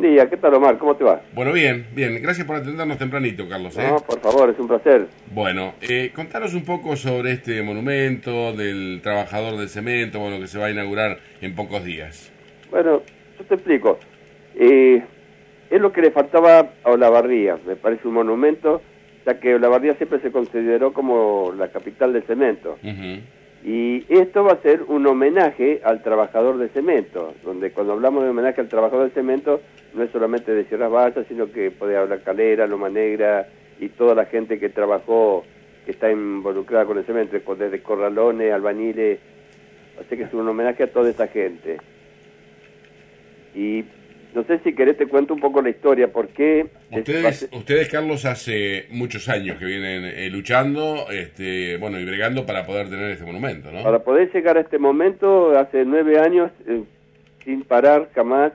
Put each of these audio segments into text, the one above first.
Buen día, ¿qué tal Omar? ¿Cómo te va? Bueno, bien, bien. Gracias por atendernos tempranito, Carlos. ¿eh? No, por favor, es un placer. Bueno, eh, contanos un poco sobre este monumento del trabajador del cemento, bueno, que se va a inaugurar en pocos días. Bueno, yo te explico. Eh, es lo que le faltaba a Olavarría, me parece un monumento, ya que Olavarría siempre se consideró como la capital del cemento. Y esto va a ser un homenaje al trabajador de cemento, donde cuando hablamos de homenaje al trabajador de cemento, no es solamente de Sierra Vallas, sino que puede hablar Calera, Loma Negra y toda la gente que trabajó, que está involucrada con el cemento, desde corralones, albañiles, así que es un homenaje a toda esa gente. Y no sé si querés te cuento un poco la historia, por qué... Ustedes, ustedes, Carlos, hace muchos años que vienen eh, luchando, este, bueno, y bregando para poder tener este monumento, ¿no? Para poder llegar a este momento, hace nueve años, eh, sin parar jamás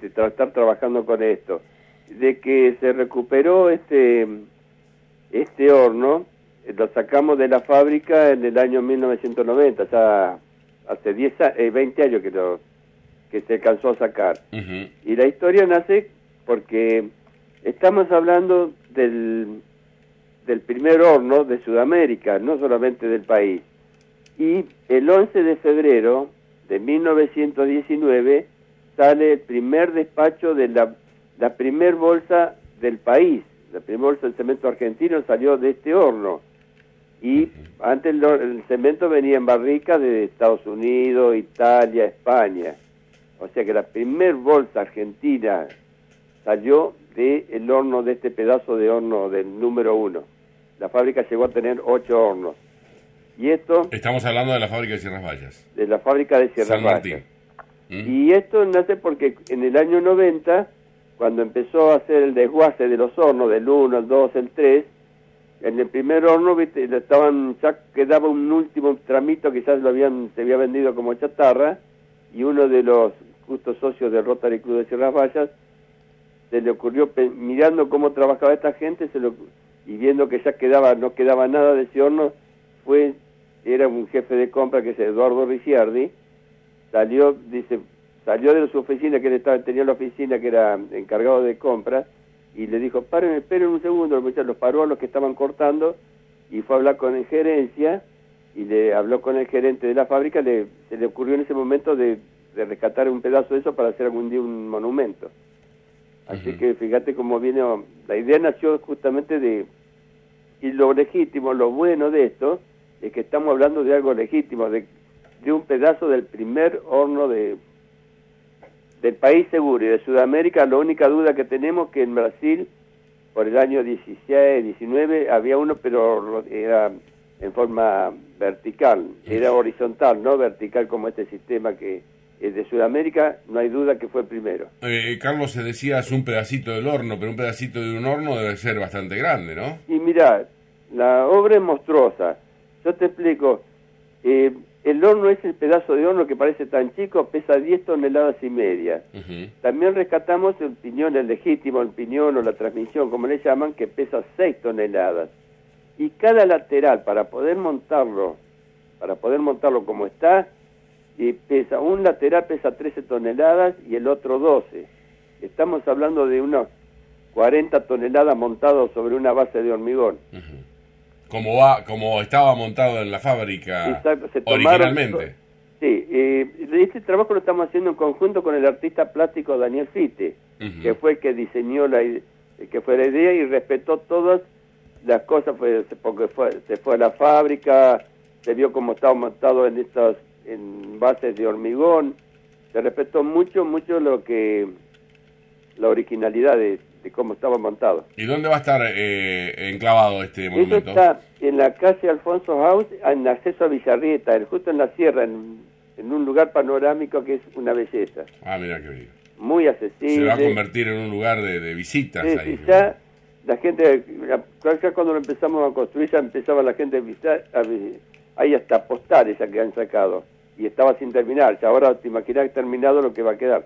de tra- estar trabajando con esto. De que se recuperó este, este horno, eh, lo sacamos de la fábrica en el año 1990, ya hace 10, a- eh, 20 años que, lo, que se alcanzó a sacar. Y la historia nace porque estamos hablando del, del primer horno de Sudamérica, no solamente del país. Y el 11 de febrero de 1919 sale el primer despacho de la, la primer bolsa del país. La primera bolsa del cemento argentino salió de este horno. Y antes el, el cemento venía en barricas de Estados Unidos, Italia, España. O sea que la primer bolsa argentina salió del horno de este pedazo de horno del número uno. La fábrica llegó a tener ocho hornos. Y esto Estamos hablando de la fábrica de Sierras Vallas. de la fábrica de Sierra San Martín. Y esto nace porque en el año 90, cuando empezó a hacer el desguace de los hornos, del 1, el 2, el 3, en el primer horno viste, estaban ya quedaba un último tramito ya lo habían, se había vendido como chatarra, y uno de los justos socios del Rotary Club de Sierras Vallas se le ocurrió, mirando cómo trabajaba esta gente, se y viendo que ya quedaba, no quedaba nada de ese horno, fue, era un jefe de compra que es Eduardo Ricciardi, salió, dice, salió de su oficina, que él estaba, tenía la oficina que era encargado de compras, y le dijo, paren, esperen un segundo, los muchachos los paró a los que estaban cortando, y fue a hablar con el gerencia, y le habló con el gerente de la fábrica, le, se le ocurrió en ese momento de, de rescatar un pedazo de eso para hacer algún día un monumento. Así que fíjate cómo viene, la idea nació justamente de, y lo legítimo, lo bueno de esto, es que estamos hablando de algo legítimo, de, de un pedazo del primer horno de del país seguro y de Sudamérica. La única duda que tenemos que en Brasil, por el año 16, 19, había uno, pero ro- era en forma vertical, era horizontal, no vertical como este sistema que es de Sudamérica, no hay duda que fue el primero. Eh, Carlos, se decía es un pedacito del horno, pero un pedacito de un horno debe ser bastante grande, ¿no? Y mira, la obra es monstruosa. Yo te explico. Eh, el horno es el pedazo de horno que parece tan chico, pesa 10 toneladas y media. También rescatamos el piñón, el legítimo, el piñón o la transmisión, como le llaman, que pesa 6 toneladas. Y cada lateral, para poder montarlo, para poder montarlo como está, y pesa, un lateral pesa 13 toneladas y el otro 12. Estamos hablando de unos 40 toneladas montados sobre una base de hormigón. Como va, como estaba montado en la fábrica Exacto, se tomaron- originalmente. Sí, eh, este trabajo lo estamos haciendo en conjunto con el artista plástico Daniel Fite, que fue el que diseñó la que fue la idea y respetó todas las cosas, pues, porque fue, se fue a la fábrica, se vio cómo estaba montado en estas en bases de hormigón, se respetó mucho, mucho lo que la originalidad de, de cómo estaba montado. ¿Y dónde va a estar eh, enclavado este Eso monumento? está en la calle Alfonso House, en acceso a Villarrieta, justo en la sierra, en, en un lugar panorámico que es una belleza, Ah, mira qué bien. muy accesible. Se va a convertir en un lugar de, de visitas Sí, ahí. ya la gente, ya- cuando lo empezamos a construir, ya empezaba la gente a visitar, a hay hasta postales ya que han sacado, y estaba sin terminar, ya ahora te imaginas terminado lo que va a quedar.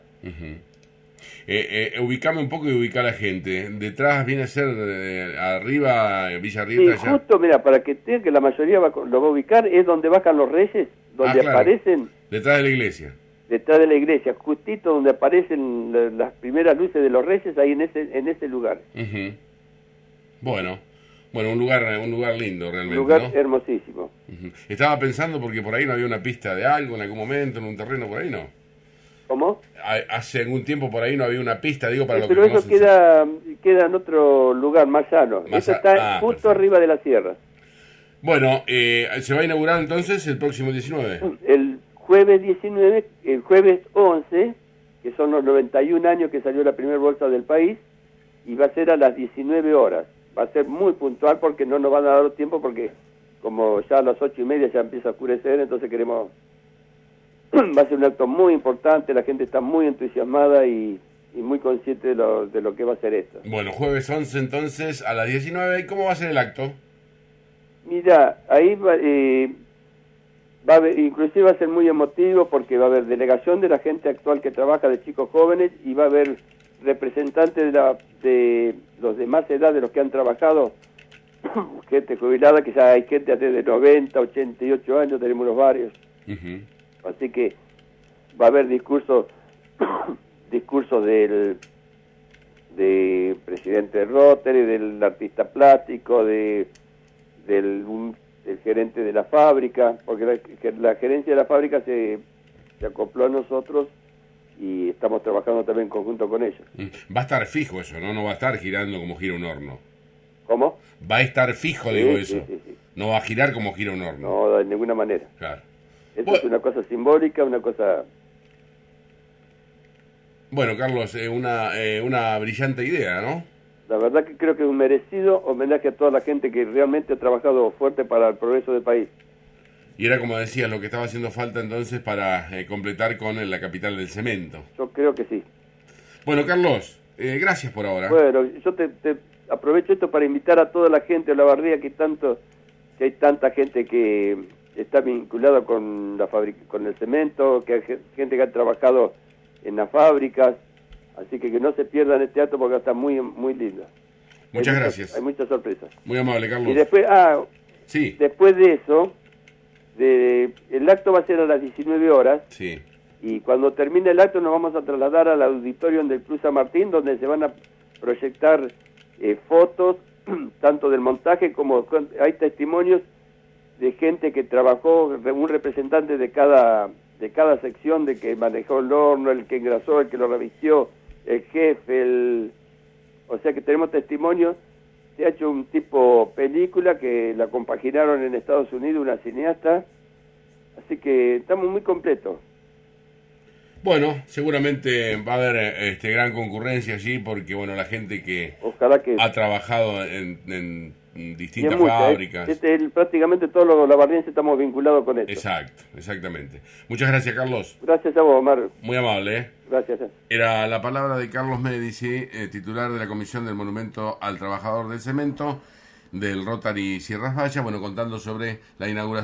Eh, eh, ubicame un poco y ubica a la gente. Detrás viene a ser eh, arriba eh, Villa Sí, Rieta. ya. justo, mira, para que te, que la mayoría va, lo va a ubicar, es donde bajan los reyes, donde Ah, claro. aparecen Detrás de la iglesia. detrás de la iglesia, justito donde aparecen la- las primeras luces de los reyes, ahí en ese, en ese lugar. Ujú. Bueno, bueno, un lugar, un lugar lindo Un realmente, lugar ¿no? hermosísimo. Estaba pensando porque por ahí no había una pista de algo en algún momento, en un terreno por ahí, ¿no? Hace algún tiempo por ahí no había una pista, digo, para Sí, lo que pero eso queda, queda en otro lugar más llano. Más eso a- está ah, justo perfecto. arriba de la sierra. Bueno, eh, se va a inaugurar entonces el próximo 19. El jueves 19, el jueves 11, que son los 91 años que salió la primera bolsa del país, y va a ser a las 19 horas. Va a ser muy puntual porque no nos van a dar tiempo porque como ya a las ocho y media ya empieza a oscurecer, entonces queremos... va a ser un acto muy importante, la gente está muy entusiasmada y, y muy consciente de lo, de lo que va a ser esto. Bueno, jueves 11 entonces a las 19. ¿Y cómo va a ser el acto? Mira, ahí va, eh, va a haber, inclusive va a ser muy emotivo porque va a haber delegación de la gente actual que trabaja de chicos jóvenes y va a haber representantes de, la, de los de más edad de los que han trabajado, gente jubilada, que ya hay gente hasta de 90, 88 años, tenemos los varios. Ujú. Así que va a haber discursos discursos del de presidente Rotary, del artista plástico, de del, un- del gerente de la fábrica, porque la, la gerencia de la fábrica se, se acopló a nosotros y estamos trabajando también en conjunto con ellos. Mm. Va a estar fijo eso, ¿no? No va a estar girando como gira un horno. ¿Cómo? Va a estar fijo, Sí, digo sí, eso. sí. No va a girar como gira un horno. No, de ninguna manera. Claro. Bueno. es una cosa simbólica, una cosa... Bueno, Carlos, eh, una, eh, una brillante idea, ¿no? La verdad que creo que es un merecido homenaje a toda la gente que realmente ha trabajado fuerte para el progreso del país. Y era como decía, lo que estaba haciendo falta entonces para eh, completar con eh, la capital del cemento. Yo creo que sí. Bueno, Carlos, gracias por ahora. Bueno, yo te, te aprovecho esto para invitar a toda la gente de la barría que tanto que hay tanta gente que está vinculada con la fábrica, con el cemento, que hay ge- gente que ha trabajado en las fábricas, así que que no se pierdan este acto porque está muy muy lindo. Muchas Hay gracias. Hay muchas sorpresas. Muy amable, Carlos. Y después, ah, Sí, después de eso, de, el acto va a ser a las 19 horas sí. y cuando termine el acto nos vamos a trasladar al auditorio del Cruz San Martín donde se van a proyectar eh, fotos tanto del montaje como hay testimonios de gente que trabajó un representante de cada de cada sección de que manejó el horno el que engrasó el que lo revistió el jefe el o sea que tenemos testimonios se ha hecho un tipo película que la compaginaron en Estados Unidos una cineasta. Así que estamos muy completos Bueno, seguramente va a haber eh, este, gran concurrencia allí porque, bueno, la gente que ojalá que ha trabajado en, distintas mucha, ¿eh? fábricas. Este, el- prácticamente todos los labarrienses estamos vinculados con esto. Exacto, exactamente. Muchas gracias, Carlos. Gracias a vos, Omar. Muy amable. ¿eh? Gracias. Era la palabra de Carlos Medici, eh, titular de la Comisión del Monumento al Trabajador del Cemento del Rotary Sierras Vallas, bueno, contando sobre la inauguración.